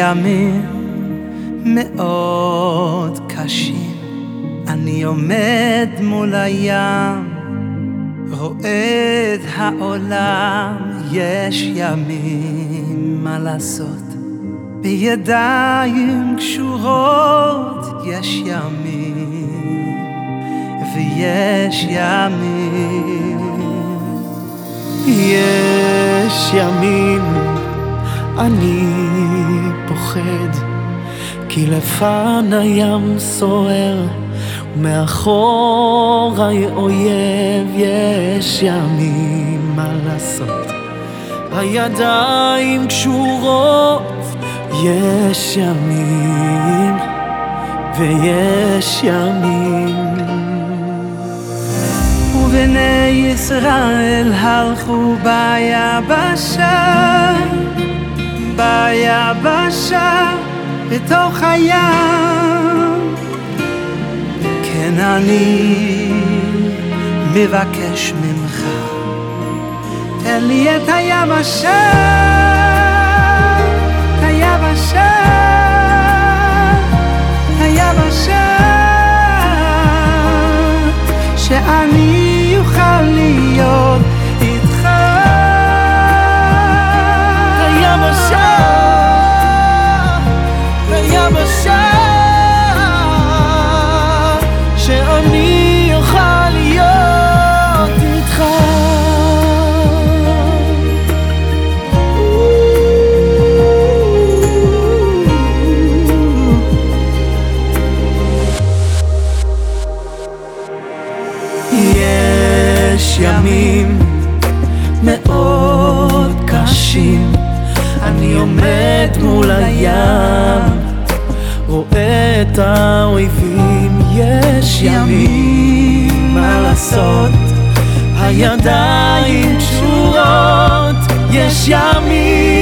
ימים מאוד קשים. אני עומד מול הים רואה את העולם יש ימים מה לעשות. בידיים קשורות יש ימים ויש ימים. יש ימים אני פוחד כי לפן הים סוער ומאחורי אויב יש ימים מה לעשות? הידיים קשורות יש ימים ויש ימים. ובני ישראל הלכו ביבשה, ביבשה, בתוך הים. כן אני מבקש ממך, תן לי את היבשה, את היבשה, היבשה, שאני אוכל להיות ימים מאוד קשים. אני עומד מול הים רואה את האויבים. יש ימים מה לעשות? הידיים קשורות. יש ימים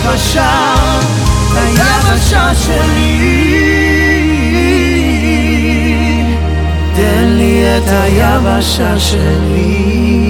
היבשה, היבשה שלי. תן לי את היבשה שלי.